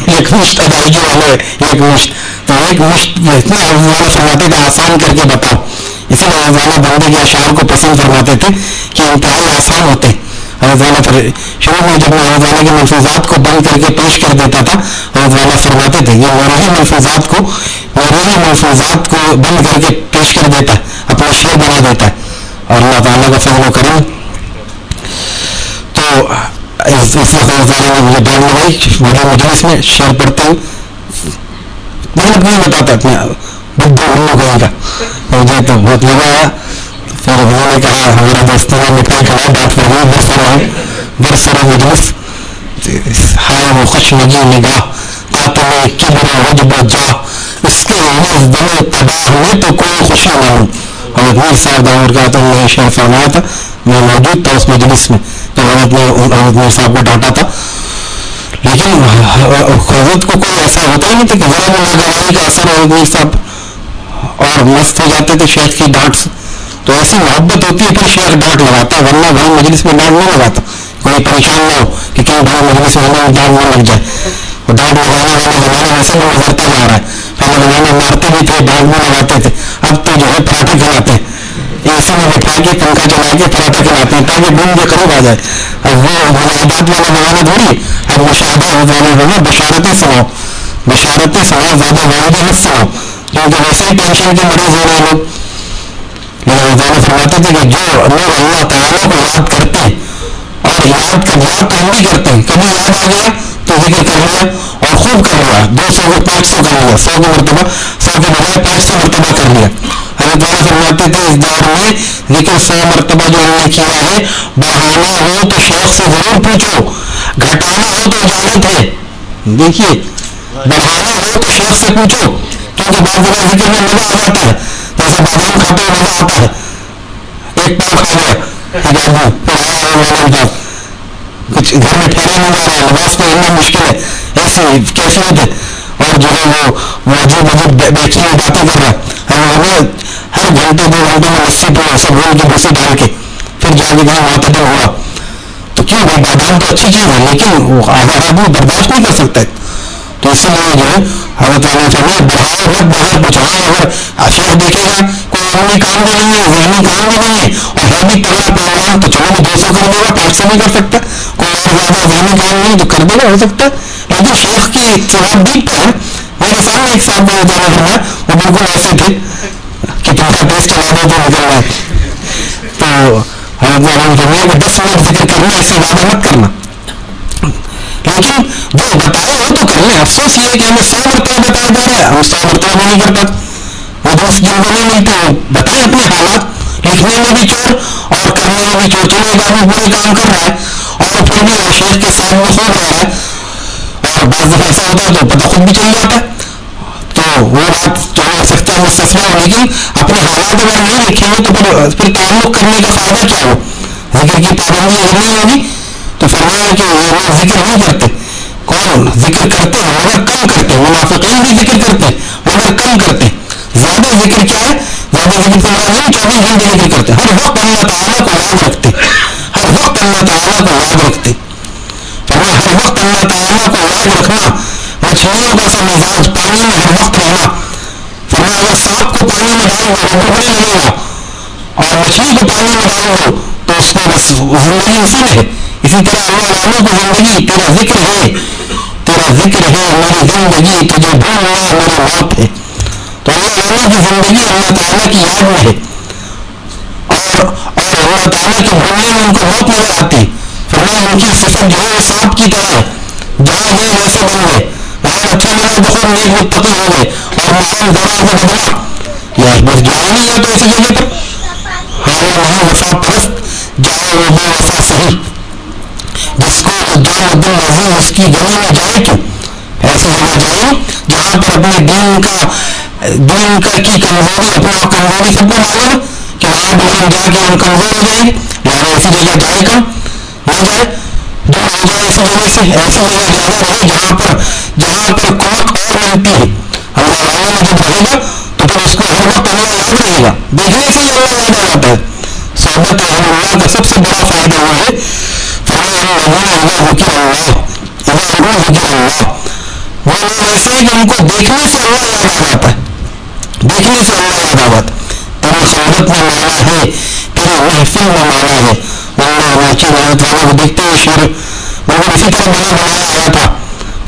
ایک مشت ادائیگی والے ایک مشت تو ایک مشت اتنا فرماتے تھے آسان کر کے بتاؤ اسی لیے روزانہ بندے کے اشعار کو پسند فرماتے تھے کہ انتہائی آسان ہوتے روزانہ شروع میں جب میں روزانہ کے ملفوظات کو بند کر کے پیش کر دیتا تھا روزانہ فرماتے تھے یہ میرے ہی ملفوظات کو میرے ہی ملفوظات کو بند کر کے پیش کر دیتا ہے اپنا شعر بنا دیتا ہے اور اللہ تعالیٰ کا فضل و کرم تو اس نے مجھے ڈر لگائی میرے مجلس میں شعر پڑھتا ہوں محنت نہیں بتاتا اپنے بدھ ان لوگوں کا مجھے تو بہت مزہ آیا پھر انہوں نے کہا ہمارے دوستوں نے نکال کر بات کر رہی برسر برسر مجلس ہائے وہ خوش لگی نگاہ قاتل کبر وجب جا اس کے دم تباہ میں تو کوئی خوشی نہ ہوں حضرت میر صاحب دور کا تو میں شعر فرمایا تھا۔ میں موجود تھا اس مجلس میں تو حضرت نے حضرت میر صاحب کو ڈانٹا تھا۔ لیکن حضرت کو کوئی ایسا ہوتا ہی نہیں تھا کہ ذرا ناگواری کا اثر حضرت میر صاحب۔ اور مست ہو جاتے تھے شیخ کی ڈانٹ سے۔ تو ایسی محبت ہوتی ہے پھر شیخ ڈانٹ لگاتا ورنہ بھائی مجلس میں ڈانٹ نہیں لگاتا۔ کوئی پریشان نہ ہو کہ کہیں بھائی مجلس میں ڈانٹ نہ لگ جائے۔ ڈانٹ لگانے والا زمانہ ویسے میں گزرتا جا رہا ہے۔ پہلے زمانے مارتے بھی تھے ڈانٹ بھی لگاتے تھے۔ اب تو جو ہے پراٹھے کھلاتے ہیں۔ اسی میں بٹھا کے پنکھا چلا کے پراٹھا کھلاتے ہیں۔ تاکہ ڈوم کے قریب آ جائے۔ اب وہ مشاہدات والا زمانہ تھوڑی اب مشاہدہ ہونے والا بشارتیں سناؤ۔ بشارتیں سناؤ، زیادہ واحد مت سناؤ۔ کیونکہ ویسے ہی ٹینشن کے مریض ہو رہے ہیں لوگ۔ لیکن روزانہ فرماتے تھے کہ جو لوگ اللہ تعالیٰ کو یاد کرتے ہیں اور یاد کر یاد تو ہم بھی کرتے ہیں۔ کبھی یاد آ گیا تو ذکر کر لیا اور خوب کر لیا دو سو کو پانچ سو کر لیا سو کی مرتبہ، سو کے بجائے پانچ سو مرتبہ کر لیا حضرت والا فرماتے تھے، اس دور میں ذکر سو مرتبہ جو ہم نے کیا ہے بڑھانا ہو تو شیخ سے ضرور پوچھو گھٹانا ہو تو اجازت ہے۔ دیکھیے بڑھانا ہو تو شیخ سے پوچھو، کیونکہ بعض جگہ ذکر میں مزہ آ جاتا ہے۔ جیسے بادام کھاتے ہوئے مزہ آتا ہے۔ ایک پاؤ کھا گیا کچھ گھر میں ٹھہرا نہیں جا رہا ہے لباس پہننا مشکل ہے۔ ایسی کیفیت ہے۔ اور جو ہے وہ عجیب عجیب بیٹھی ہوئی باتیں کر رہا ہے۔ ہر گھنٹے، دو گھنٹے میں لسی پہ سب روڈ کی بسی ڈال کے پھر جا کے کہیں معتدل ہوا۔ تو کیوں؟ بھائی، بادام تو اچھی چیز ہے، لیکن وہ اگر آدمی برداشت نہیں کر سکتا ہے۔ تو اسی لیے جو ہے، حضرت علیہ فرمائے بڑھاؤ مت باہر پہنچاؤ اگر اشیاء دیکھے گا کوئی کام بھی نہیں ہے، ذہنی کام بھی نہیں ہے۔ اور ہے بھی تگڑا پہلوان تو چلو وہ دو سو کر دے گا پانچ سو نہیں کر سکتا۔ کوئی اور زیادہ ذہنی کام نہیں تو کر دے گا، ہو سکتا۔ ہے لیکن شیخ کی ثواب دیکھتا ہے۔ میرے سامنے ایک صاحب کو جانا فرمایا وہ بالکل ایسے تھے کہ تمہارا ٹیسٹ چلا دو تو نکل رہا ہے تو حضرت علیہ فرمایا کہ دس منٹ ذکر کرنا، اس سے زیادہ مت کرنا۔ لیکن جو بتایا وہ تو کر لیں افسوس یہ ہے کہ ہمیں سو مرتبہ بتایا جا رہا ہے۔ ہم سو مرتبہ نہیں کرتا وہ دوست جن کو نہیں ملتے وہ بتائیں اپنے حالات، لکھنے میں بھی چور اور کرنے میں بھی چور۔ چلو، ایک آدمی پورے کام کر رہا ہے اور پھر بھی شیخ کے ساتھ میں سو رہا ہے۔ اور بعض دفعہ ایسا ہوتا ہے تو پتہ خود بھی چل جاتا ہے۔ تو وہ بات جو ہو سکتا ہے مستثنا ہو لیکن اپنے حالات اگر نہیں لکھیں گے تو پھر پھر تعلق کرنے کا فائدہ کیا ہو؟ ذکر کی پابندی اگر نہیں ہوگی تو فرمایا کہ وہ ذکر نہیں کرتے۔ کون ذکر کرتے ہیں؟ مگر کم کرتے ہیں۔ منافقین بھی ذکر کرتے ہیں، مگر کم کرتے ہیں۔ زیادہ ذکر کیا ہے؟ زیادہ ذکر سے مراد چوبیس گھنٹے ذکر کرتے ہر وقت اللہ تعالیٰ کو یاد رکھتے ہر وقت اللہ تعالیٰ کو یاد رکھتے ہر وقت اللہ تعالیٰ کو یاد رکھنا۔ مچھلیوں کا سا مزاج پانی میں ہر وقت رہنا فرمایا، اگر سانپ کو پانی میں ڈالو گے وہ ڈوبنے لگے گا اور مچھلی کو پانی میں ڈالو گے، تو اس کو بس زندگی اسی میں ہے۔ اسی طرح اللہ والوں کی زندگی تیرا ذکر ہے۔ تیرا ذکر ہے، میری زندگی، تجھے بھول بھولنا میری موت ہے۔ تو کی زندگی اللہ تعالیٰ کی یاد میں ہے۔ اور اور اللہ تعالیٰ کے بھولنے میں ان کو موت نظر آتی۔ فرمایا، ان کی صفت جو ہے سانپ کی طرح ہے۔ جہاں گئے ویسے بن گئے۔ وہاں اچھا ملا تو خود نیک متقی ہو گئے۔ اور مقام ذرا سے بدلا یا بس جانا نہیں ہے تو ایسی جگہ پر؟ ہاں وہاں وفا پرست جائے وہ بے وفا صحیح۔ جس کو جان دن عظیم اس کی گلی میں جائے کیوں؟ ایسی جگہ جائے جہاں پر اپنے دین کا دین کا کی کمزوری اپنا کمزوری سب کو معلوم ہے کہ وہاں بھی جا کے ہم کمزور ہو جائیں لہٰذا ایسی جگہ جائے کم نہ جائے دور ہو جائے ایسی جگہ سے ایسی جگہ زیادہ رہے جہاں پر جہاں پر کوک اور ملتی ہے اللہ والوں میں جب رہے گا تو پھر اس کو ہر وقت اللہ یاد رہے گا دیکھنے سے ہی اللہ یاد آ جاتا ہے صحبت اللہ کا سب سے بڑا فائدہ وہ ہے فرمایا اللہ ذکر اللہ اللہ ذکر اللہ وہ لوگ ایسے ہیں کہ ان کو دیکھنے سے اللہ یاد آ جاتا ہے دیکھنے سے اللہ یاد آ تیری صحبت میں مانا ہے تیری محفل میں مانا ہے۔ اللہ نیچے رحمت والوں کو دیکھتے ہوئے شعر مگر اسی طرح میں نے بنایا آیا تھا۔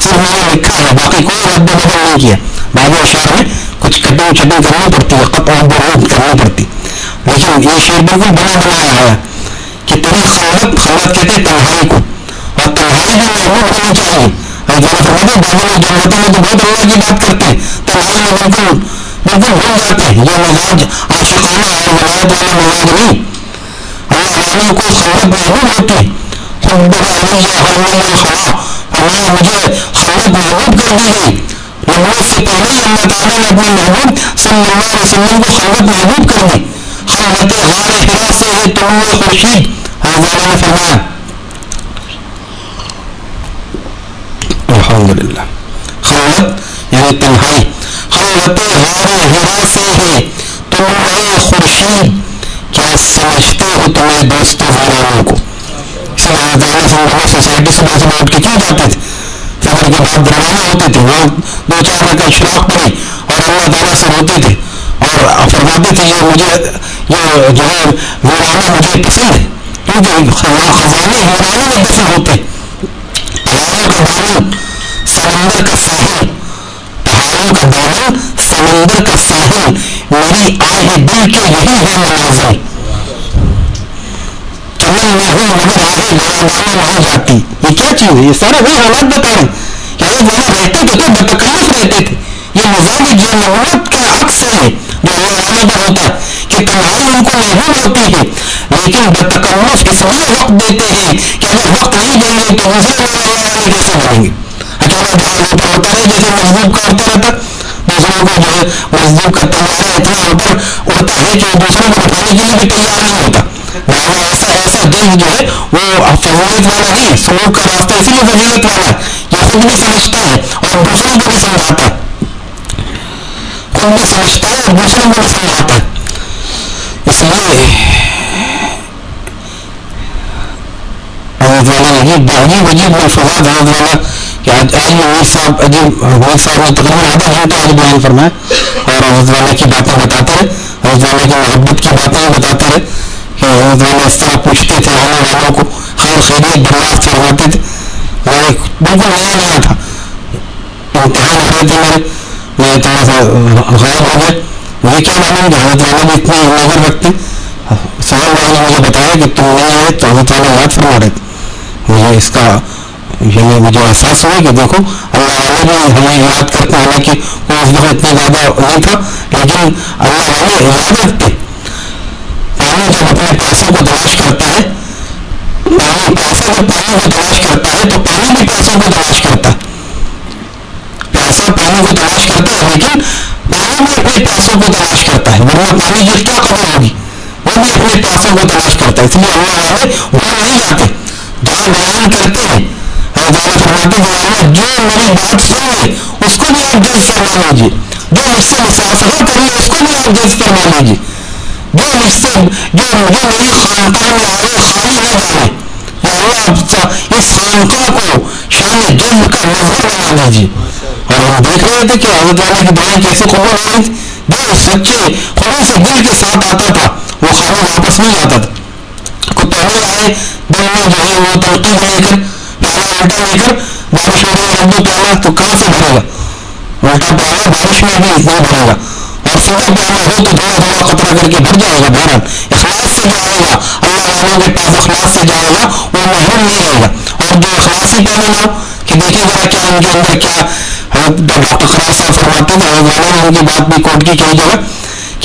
صرف میں نے لکھا ہے، باقی کوئی رد بدل نہیں کیا۔ بعض اشعار میں کچھ کٹنگ چٹنگ کرنی پڑتی ہے، قطع و برود کرنی پڑتی۔ لیکن یہ شعر بالکل بنا بنایا ہے کہ تیری خلوت خلوت کہتے ہیں تنہائی کو۔ اور تنہائی بھی محبوب ہونی چاہیے۔ داخل جنتوں میں تو بہت اللہ کی بات کرتے ہیں، تنہائی میں بالکل بالکل بھول جاتے ہیں۔ یہ مزاج عاشقانہ اور ولایت والا مزاج نہیں۔ اللہ والوں کو محبوب ہوتی خود مجھے محبوب کر دی گئی۔ سے پہلے ہی اللہ تعالیٰ نے اپنے محبوب صلی اللہ علیہ وسلم کو محبوب کر دی۔ خلوت غار حرا سے ہے طلوع خورشید حضرت نے فرمایا۔ الحمد للہ خلوت یعنی تنہائی۔ خلوت غار سے ہے خورشید، کیا سمجھتے ہو تمہیں والوں کو؟ سوسائٹی سے کے کیوں جاتے تھے؟ فجر کے بعد روانہ ہوتے تھے۔ دو چار رکعت اور اللہ تعالیٰ سے روتے تھے۔ اور فرماتے تھے، یہ مجھے، یہ جو ہے ویرانہ مجھے پسند ہے۔ کیونکہ خزانے ویرانے میں دفن ہوتے سمندر کا ساحل پہاڑوں کا دامن سمندر کا ساحل میری آہ دل کے یہی ہے مناظر چمن میں ہوں مگر آگے گانا نہیں جاتی یہ کیا چیز ہے یہ سارا وہی حالات بتا رہے ہیں کہ وہ وہاں رہتے تھے تو تھے بتکلف رہتے تھے یہ مزاج جو نعمت کا عکس ہے جو اللہ تعالیٰ کا ہوتا ہے کہ تنہائی ان کو محبوب ہوتی ہے لیکن بتکلف اس لیے وقت دیتے ہیں کہ اگر وقت نہیں دیں گے تو دوسرے اللہ والے کیسے بنیں گے اکیلا جہاں اوپر ہوتا ہے جیسے مزدور کا ہوتا رہتا دوسروں کو جو ہے مزدور کا تنہا اتنا اوپر اڑتا ہے کہ دوسروں کو اٹھانے کے لیے بھی تیار نہیں ہوتا ایسا ایسا دل جو ہے وہ فضیلت والا نہیں سلوک کا راستہ اسی لیے فضیلت والا ہے یہ خود بھی سمجھتا ہے اور دوسروں کو بھی سمجھاتا ہے خود بھی سمجھتا ہے اور دوسروں کو بھی سمجھاتا ہے اس لیے حضرت والا عجیب عجیب عجیب الفاظ حضرت والا کہ آج آج صاحب عجیب امیر صاحب نے تقریباً آدھا گھنٹہ آج بیان فرمایا اور حضرت والا کی باتیں بتاتے رہے، حضرت والا کی محبت کی باتیں بتاتے رہے کہ حضرت والا اس طرح پوچھتے تھے آنے والوں کو، خیر خیریت فرماتے تھے۔ میں بالکل نیا نیا تھا۔ امتحان ہو رہے تھے میرے، میں تھوڑا سا غائب ہو گیا۔ مجھے کیا معلوم کہ حضرت والا بھی اتنی نظر رکھتے سوال والے نے مجھے بتایا کہ تم نہیں آئے تو حضرت والا یاد فرما رہے تھے۔ مجھے اس کا یعنی مجھے احساس ہوا کہ دیکھو، اللہ والے بھی ہمیں یاد کرتے ہیں حالانکہ وہ اس دفعہ اتنا زیادہ نہیں تھا، لیکن اللہ والے یاد رکھتے پانی جب اپنے پیسوں کو تلاش کرتا ہے یعنی پانی پیسہ جب پانی کو تلاش کرتا ہے تو پانی بھی پیسوں کو تلاش کرتا ہے۔ پیسہ پانی کو تلاش کرتا ہے، لیکن پانی بھی اپنے پیسوں کو تلاش کرتا ہے۔ ورنہ پانی کی کیا قدر ہوگی؟ وہ بھی اپنے پیسوں کو تلاش کرتا ہے۔ اس لیے اللہ والے وہ نہیں جاتے۔ جہاں بیان کرتے ہیں فرماتے جو میری بات اس کو بھی آپ جج فرما لیجیے جو مجھ سے اس کو بھی آپ جج فرما لیجیے جو مجھ سے جو جو میری خانقاہ میں آئے خالی نہ اس خانقاہ کو شان کا بنا اور ہم دیکھ رہے تھے کہ حضرت والا کی دعائیں کیسے قبول ہو رہی تھی جو سچے سے دل کے ساتھ آتا تھا وہ خانہ واپس نہیں آتا تھا کوئی پہلے آئے دل میں جو ہے وہ لے کر الٹا لے کر بارش ہو رہی ہے تو کہاں سے بھرے گا۔ الٹا بارش میں بھی بھرے گا۔ اور سیدھا ہو تو قطرہ کر کے بھر جائے گا بہرحال اخلاص سے جائے گا اللہ والوں کے پاس اخلاص سے جائے گا وہ محروم نہیں رہے گا اور جو اخلاصی پہلے نہ کہ کیا ان کے اندر کیا ڈاکٹر خراج فرماتے ہیں ان کی بات بھی کوٹ کی کئی جگہ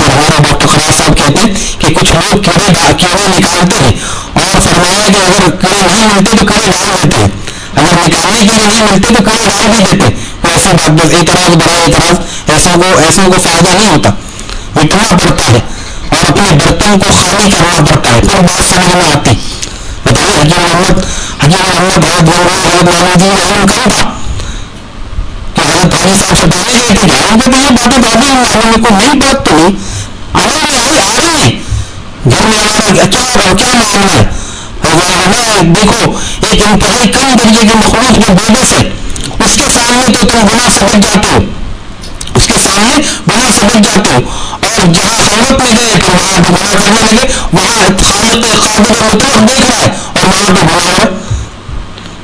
کہ ڈاکٹر خراج صاحب کہتے ہیں کہ کچھ لوگ کیڑے کیڑے نکالتے ہیں اور فرمایا کہ اگر کیڑے نہیں ملتے تو کیڑے ڈال دیتے ہیں۔ اگر نکالنے کے لیے نہیں ملتے تو کئی ڈال بھی دیتے ایسی بات بس اعتراض بڑا اعتراض ایسوں کو ایسوں کو فائدہ نہیں ہوتا۔ مٹنا پڑتا ہے اور اپنے برتن کو خالی کرنا پڑتا ہے۔ پھر بات سمجھ میں آتی۔ بتائیے حجی محمد حجی محمد حضرت محمد محمد جی علم کم تھا۔ کہ حضرت حاجی صاحب سے پہلے گئے تھے ان کو تو یہ باتیں دادی معلوم کو نہیں بات تو نہیں۔ عمل آئی آ رہی گھر میں آنا کیا کیا معاملہ ہے دیکھو ایک انتہائی کم درجے کے مخلوق جو بیبے سے اس کے سامنے تو تم گنا سمجھ جاتے ہو اس کے سامنے گنا سمجھ جاتے ہو اور جہاں خلوت میں گئے تو وہاں گنا کرنے لگے وہاں خالق قابل مطلب دیکھ رہا ہے اور وہاں پہ بنا رہا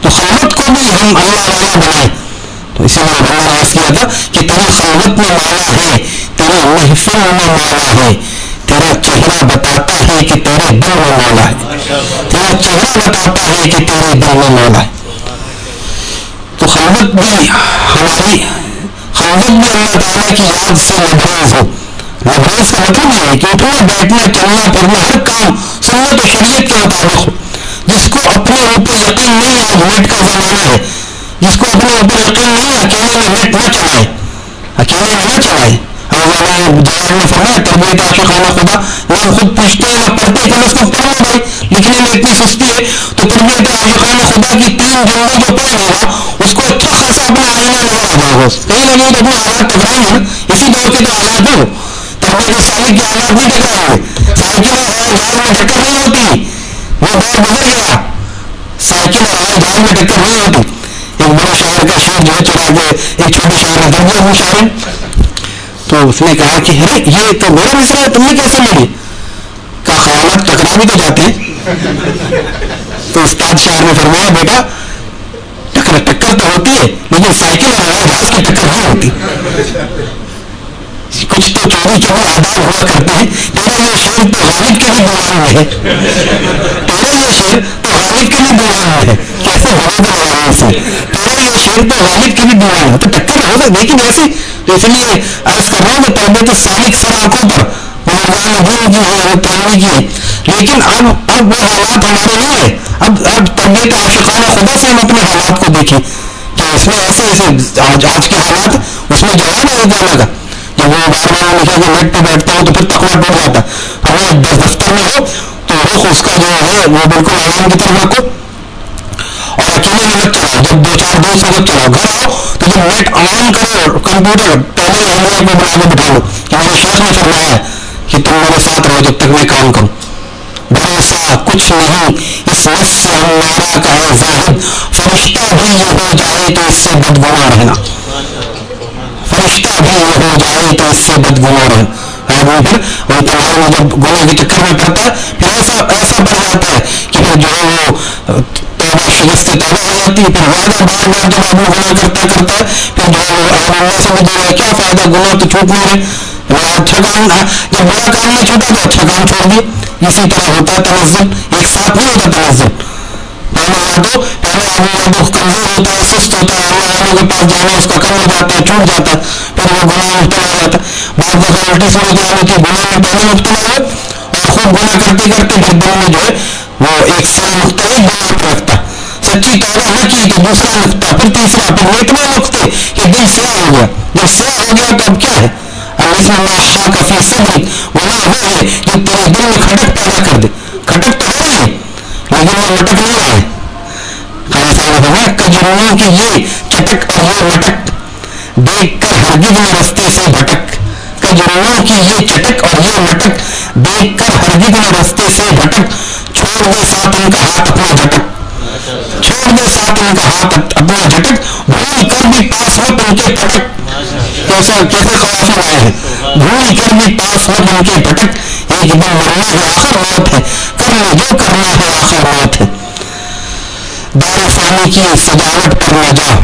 تو خلوت کو بھی ہم اللہ والا بنائے۔ تو اسی لیے اللہ نے کیا تھا کہ تیری خلوت میں مالا ہے، تیری محفل میں مالا ہے، تیرا چہرہ بتاتا ہے کہ تیرے دل میں مولا ہے۔ تیرا چہرہ بتاتا ہے کہ تیرے دل میں مولا ہے۔ تو خلوت بھی ہماری، خلوت بھی اللہ تعالیٰ کی یاد سے لبریز ہو۔ لبریز کا مطلب یہ ہے کہ اٹھنا بیٹھنا، چلنا پھرنا ہر کام سنت و شریعت کے مطابق ہو۔ جس کو اپنے اوپر یقین نہیں آج نیٹ کا زمانہ ہے۔ جس کو اپنے اوپر یقین نہیں اکیلے میں نیٹ نہ چلائے۔ اکیلے میں نہ چلائے۔ فرمایا تربیت عاشقانہ خدا نہ ہم خود پوچھتے ہیں نہ پڑھتے کہ اس کو پڑھنا بھائی؟ لکھنے میں اتنی سستی ہے۔ تو تربیت عاشقانہ خدا کی تین جملے جو پڑھ لے گا اس کو اچھا خاصا اپنا آئینہ نظر آ جائے گا کہیں لگے تو اپنے حالات ٹکرائیں گے اسی دور کے تو حالات ہیں۔ تربیت سالک کے حالات نہیں ٹکرائیں گے سائیکل اور جال میں ٹکر نہیں ہوتی۔ وہ دور گزر گیا۔ سائیکل اور جال میں ٹکر نہیں ہوتی۔ ایک بڑے شہر کا شہر جو ہے چلا کے ایک چھوٹے شہر میں درجہ وہ شہر تو اس نے کہا کہ ارے یہ تو میرا مصرا ہے، تم نے کیسے ملی کا خیالات ٹکرا بھی تو جاتے ہیں۔ تو استاد شاہ نے فرمایا، بیٹا، ٹکر ٹکر تو ہوتی ہے، لیکن سائیکل اور جہاز کی ٹکر نہیں ہوتی۔ کچھ تو چوری چوری آداب ہوا کرتے ہیں تیرا یہ شیر تو غالب کے بھی دیوان میں ہے۔ تیرا یہ شیر تو غالب کے بھی دیوان میں ہے۔ کیسے ہوا سے؟ تیرا یہ شیر تو غالب کے بھی دیوان ہے۔ تو ٹکر ہوگا لیکن ایسے تو اس لیے عرض کر رہا ہوں کہ تربیت سالک سر آنکھوں پر۔ دین جی ہے وہ کی جی ہے لیکن اب اب وہ حالات ہمارے نہیں ہے اب اب تربیت عاشقانہ خدا سے ہم اپنے حالات کو دیکھیں۔ کہ اس میں ایسے ایسے آج آج کے حالات، اس میں جواب ہے جانا کا جب وہ بار بار لکھا کہ نیٹ پہ بیٹھتا ہوں تو پھر تقوی پڑ جاتا ہے اگر دفتر میں ہو تو رخ اس کا جو ہے وہ بالکل عوام کی طرف رکھو اور اکیلے میں مت چلاؤ جب دو چار دوست مت چلاؤ گھر آؤ تو جب نیٹ آن کرو کمپیوٹر پہلے ہم کو بنا کے بٹھا لو کہ میرے شیخ نے فرمایا ہے کہ تم میرے ساتھ رہو جب تک میں کام کروں بھروسہ کچھ نہیں اس نس سے ہمارا کا ہے ظاہر فرشتہ بھی یہ ہو جائے تو اس سے بدگما رہنا فرشتہ بھی یہ ہو جائے تو اس سے بدگما رہنا آدمی پھر وہ تمہارے میں جب گناہ کے چکر میں پڑتا ہے، پھر ایسا ایسا بڑھ جاتا ہے کہ پھر جو ہے وہ توبہ شکست توبہ ہو جاتی ہے۔ پھر وعدہ بار بار جب آدمی گناہ کرتا کرتا ہے، پھر جو ہے وہ اللہ سے مجھے ہے۔ کیا فائدہ؟ گناہ تو چھوٹ نہیں رہے اچھا کام جب بڑا کام نہیں چھوٹا تو اچھا کام چھوڑ دیے اسی طرح ہوتا ہے تنزل، ایک ساتھ نہیں ہوتا تنزل۔ پہلے یادو پہلے آدمی کمزور ہوتا ہے سست ہوتا ہے اللہ کے پاس جانا اس کا کم ہو جاتا ہے چھوٹ جاتا ہے پھر وہ گناہ میں مبتلا ہو جاتا ہے بعض دفعہ الٹی سمجھ گناہ میں پہلے مبتلا اور گناہ کرتے کرتے پھر دل میں جو ہے وہ ایک مختلف گناہ رکھتا سچی توبہ نہ کی تو دوسرا نقطہ پھر تیسرا پھر اتنے نقطے کہ دل سیاہ ہو گیا جب سیاہ ہو گیا تو اب کیا ہے اللہ کا فی وہ ہے جو تیرے دل میں کھٹک پیدا کر دے، کھٹک تو ہے لیکن وہ لٹک نہیں رہا ہے۔ خالی کی یہ چٹک اور یہ مٹک دیکھ کر ہرگز میں رستے سے بھٹک کجروں کی یہ چٹک اور یہ مٹک دیکھ کر ہرگز میں رستے سے بھٹک چھوڑ دے ساتھ ان کا ہاتھ اپنا جھٹک چھوڑ دے ساتھ ان کا ہاتھ اپنا جھٹک بھول کر بھی پاس ہو کے پٹک کیسا کیسے خوافی آئے ہیں بھول کر بھی پاس ہو کے پٹک ایک دن مرنا ہے آخر موت ہے کرنا جو کرنا ہے آخر موت ہے دار فانی کی سجاوٹ پر نہ جا۔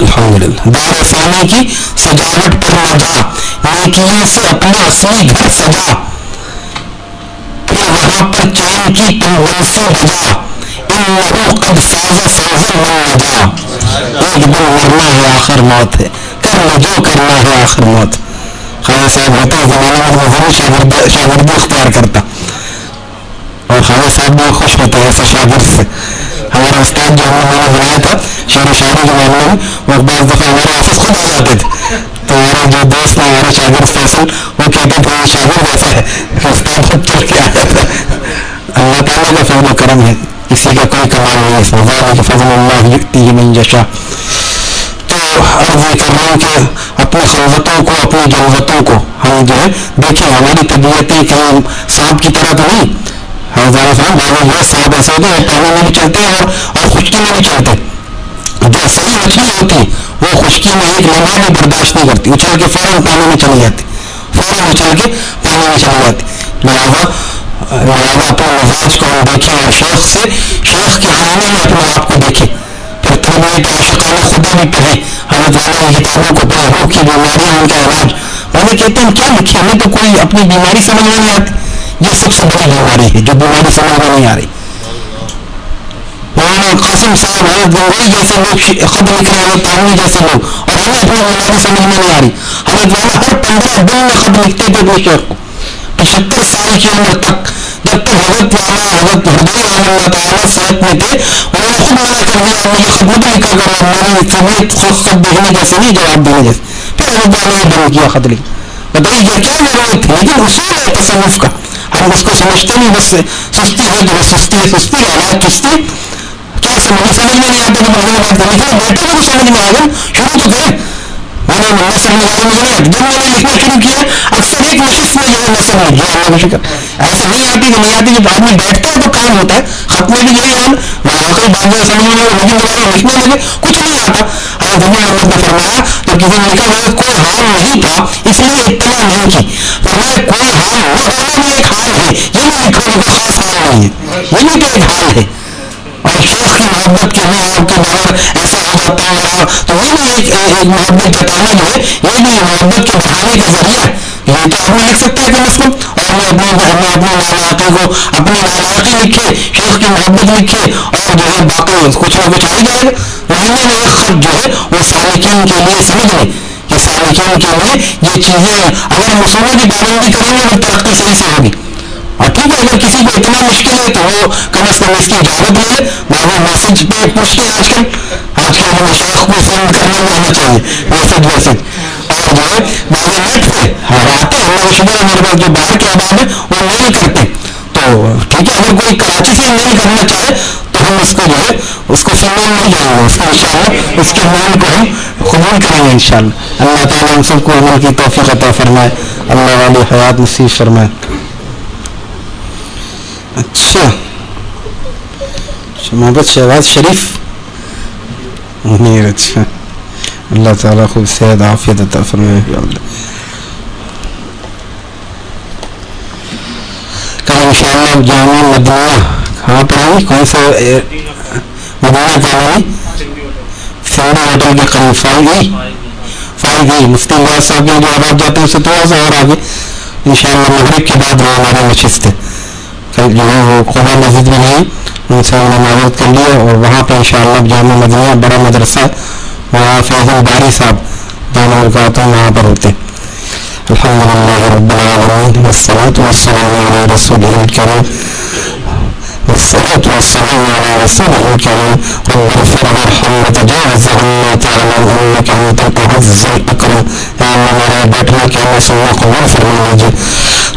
الحمدللہ۔ دار فانی کی سجاوٹ پر نہ جا۔ نیکیوں سے اپنا اصلی گھر سجا۔ پھر وہاں پر چین کی تم منسی بجا۔ انہو قد فاز فاز من نجا ایک دن مرنا ہے، آخر موت ہے۔ کرنا جو کرنا ہے، آخر موت۔ خواجہ صاحب ہوتا زمانہ میں ضرور شاگرد اختیار کرتا۔ اور خواجہ صاحب بھی خوش ہوتا ہے ایسے شاگرد سے۔ ہمارا استاد جو ہم نے بنایا تھا شعر و شاعری کے معاملے میں وہ بعض دفعہ ہمارے آفس خود آ جاتے تھے۔ تو ہمارے جو دوست ہیں، ہمارے شاگرد فیصل وہ کہتے تھے یہ شاگرد ایسا ہے۔ کہ استاد خود چل کے آ جاتا اللہ تعالیٰ کا فضل و کرم ہے۔ کسی کا کوئی کمال نہیں ہے۔ اس میں کہ فضل اللہ یکتی من جشا تو عرض یہ کر رہا ہوں کہ اپنی خلوتوں کو، اپنی جلوتوں کو ہم جو ہے، دیکھیں، ہماری طبیعتیں کہیں سانپ کی طرح تو نہیں۔ ہزارہ صاحب ایسے ہوتے ہیں پانی میں بھی چلتے ہیں اور خشکی میں بھی چلتے جو صحیح مچھلی ہوتی، وہ خشکی میں ایک لمحہ بھی برداشت نہیں کرتی، اچھل کے فوراً پانی میں چلی جاتی، فوراً اچھل کے پانی میں چلی جاتی۔ لہٰذا لہٰذا اپنے مزاج کو ہم دیکھیں اور شیخ سے، شیخ کے آئینے میں اپنے آپ کو دیکھیں۔ پھر تربیت عاشقانہ خدا بھی پڑھیں۔ حضرت والا کتابوں کو پڑھیں، روح کی بیماریاں، ان کا علاج۔ والے کہتے ہیں کیا لکھے ہمیں تو کوئی اپنی بیماری سمجھ میں نہیں آتی۔ یہ سب سے بڑی بیماری ہے جو بیماری سمجھ میں نہیں آ رہی مولانا قاسم صاحب حضرت گنگوئی جیسے لوگ خط لکھ رہے ہیں تانوی جیسے لوگ۔ اور ہمیں اپنی بیماری سمجھ میں نہیں آ رہی حضرت والا ہر پندرہ دن میں خط لکھتے تھے اپنے شیخ کو۔ پچہتر سال کی عمر تک جب تک حضرت والا حضرت ہردوئی رحمہ اللہ تعالیٰ صحت میں تھے، انہوں نے خود منع کر دیا مجھے خط مت لکھا کرو میری طبیعت خود خط دیکھنے جیسے نہیں، جواب دینے جیسے۔ پھر حضرت والا نے بند کیا خط لکھ بتائیے یہ کیا ضرورت تھی لیکن اصول ہے تصوف کا۔ ہم اس کو سمجھتے نہیں، بس سستی ہے جو سستی ہے، سستی علاج چستی کیا سمجھ میں نہیں آتا کہ بڑھنے بات کرنی لیکن بیٹے کو سمجھ میں آ گیا شروع تو گئے میں نے نثر نکالا مجھے نہیں جب میں نے لکھنا شروع کیا، اکثر ایک نشست میں جو ہے نثر لکھ گیا اللہ کا شکر۔ ایسا نہیں آتی کہ نہیں آتی، جب آدمی بیٹھتا ہے تو کام ہوتا ہے۔ خط میں بھی یہی حال۔ واقعی بات جو سمجھ میں نہیں لیکن دوبارہ لکھنے لگے کچھ نہیں آتا۔ حضرت ابو احمد نے فرمایا جب کسی نے لکھا میرا کوئی حال نہیں تھا، اس لیے اطلاع نہیں کی۔ فرمایا، کوئی حال نہ ہونا بھی ایک حال ہے، یہ نہیں لکھا کوئی خاص حال نہیں ہے۔ یہ بھی تو ایک حال ہے۔ اور شیخ کی محبت کے لیے آپ کے بعد ایسا ہو جاتا ہے۔ تو یہ بھی ایک ایک محبت جتانا جو ہے۔ یہ بھی محبت کے بڑھانے کا ذریعہ ہے۔ یہ تو آپ نے لکھ سکتے ہیں کم از کم اور ہمیں اپنے ہمیں اپنے نالائقی کو اپنی نالائقی لکھے شیخ کی محبت لکھے، اور جو ہے باقی کچھ نہ کچھ آ جائے۔ گا مہینے میں ایک خط جو ہے، وہ سالکین کے لیے سمجھ لیں۔ کہ سالکین کے لیے یہ چیزیں، اگر ہم کی پابندی کریں گے تو ترقی صحیح سے ہوگی۔ اور ٹھیک ہے، اگر کسی کو اتنا مشکل ہے تو وہ کم از کم اس کی اجازت لے لے بابا میسج پہ پوچھتے ہیں آج کل۔ آج کل ہمیں شیخ کو سینڈ کرنے میں آنا چاہیے۔ میسج ویسج اور جو ہے بابا نیٹ پہ ہاں آتے ہیں اللہ کا شکر ہے پاس جو باہر کے احباب ہے، وہ نہیں کرتے تو ٹھیک ہے، اگر کوئی کراچی سے میل کرنا چاہے، تو ہم اس کو جو ہے، اس کو فیمل نہیں جائیں گے۔ اس کو انشاءاللہ اس کے میل کو ہم قبول کریں گے انشاءاللہ۔ اللہ تعالیٰ ہم سب کو عمل کی توفیق عطا فرمائے۔ اللہ والی حیات نصیب فرمائے۔ اچھا محبت شہباز شریف نہیں اچھا اللہ تعالیٰ خوب صحت عافیت عطا فرمائے کل ان شاء اللہ جامع مدینہ کہاں پر ہے کون سا مدینہ کہاں ہے سنڈا ہوٹل کے قریب فائل گئی فائل گئی مفتی اللہ صاحب کے جو آپ جاتے ہیں اس سے تھوڑا سا اور آگے ان شاء اللہ مغرب کے بعد وہ ہمارا نشست ہے جو ہے وہ قبا مسجد میں نہیں ان سے انہوں نے معلومات کر لیا اور وہاں پہ انشاءاللہ شاء اللہ جامع مدینہ بڑا مدرسہ وہاں فیض الباری صاحب دونوں رکعتوں وہاں پر ہوتے الحمد للہ رب العالمین، والصلاة والسلام علی رسول الکریم۔ والصلاة والسلام على رسوله الكريم. رب اغفر وارحم وتجاوز عما تعلم انك انت العز الاكرم يا اللہ میرے بیٹھنے کے لیے سننا قبول فرما لیجیے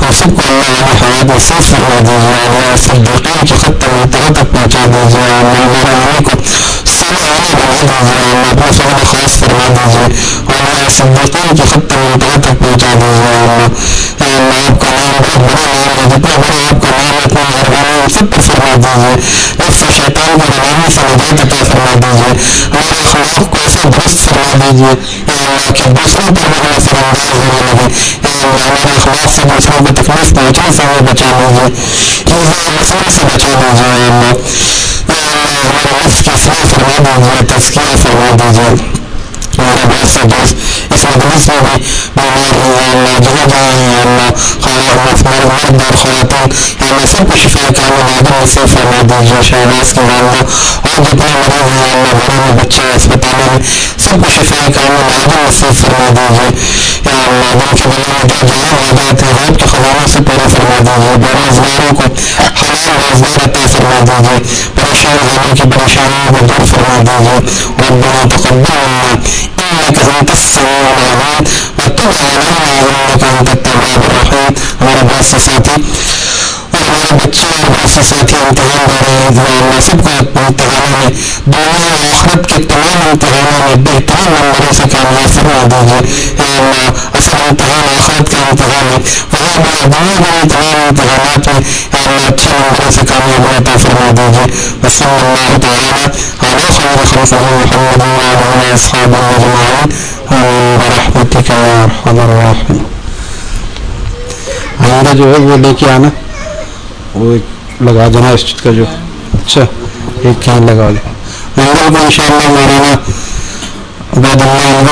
ہم سب کو اللہ علیہ نصیب فرما دیجیے اللہ صدیقین کے خط تک پہنچا دیجیے اللہ میرے کو خاص فرما دیجیے اور اللہ صدیقین کے خط منتہا تک پہنچا دیجیے اللہ آپ کا نام بہت بڑا نام ہے جتنا بڑا آپ کا نام ہے اتنا مہربانی سب پر فرما دیجیے نفس و شیطان کی روانی سے نجات عطا فرما دیجیے ہمارے اخلاق کو ایسا درست فرما دیجیے اے اللہ کہ دوسروں پر ہمارا اثر انداز ہونے لگے اے اللہ ہمارے اخلاق سے دوسروں کو تکلیف پہنچنے سے ہمیں بچا لیجیے ایزا مسئلے سے بچا لیجیے اے اللہ اے اللہ ہمارے کی اصلاح فرما دیجیے تذکیہ فرما دیجیے ہمارے بہت سے دوست اس مجلس میں بھی بیمار ہیں یا اللہ جہاں جہاں یا اللہ خواہ ہمارے مرد اور خواتین یا اللہ سب کو شفا کامل عادل نصیب فرما دیجیے شہباز کی والدہ اور جتنے مریض ہیں یا اللہ گھروں میں بچے اسپتالوں میں سب کو شفا کامل عادل نصیب فرما دیجیے یا اللہ جن کے دلوں میں جو جہاں آجات ہیں غیب کے خزانوں سے پورا فرما دیجیے بے روزگاروں کو حلال روزگار عطا فرما دیجیے پریشان ہونے کی پریشانیوں کو دور فرما دیجیے ربنا تقبل منا ہمارے پاس سے ساتھی اور ہمارے بچے اور بہت سے ساتھی امتحان دے رہے ہیں اللہ سب کو امتحانوں میں دنیا اور آخرت کے تمام امتحانوں میں بہترین نمبروں سے کامیاب فرما دیجیے اصل امتحان آخرت کا امتحان ہے وہاں بڑے دنیا بڑے تمام امتحانات میں اچھے نمبروں سے کامیاب عطا فرما دیجیے وصلی اللہ تعالیٰ علی خیر خلقه محمد وعلى اصحابه اجمعين برحمتك يا ارحم الراحمين آئندہ جو ہے وہ لے کے آنا۔ وہ ایک لگا دینا اس چیز کا جو اچھا ایک کین لگا دیں ان شاء اللہ مولانا عبید اللہ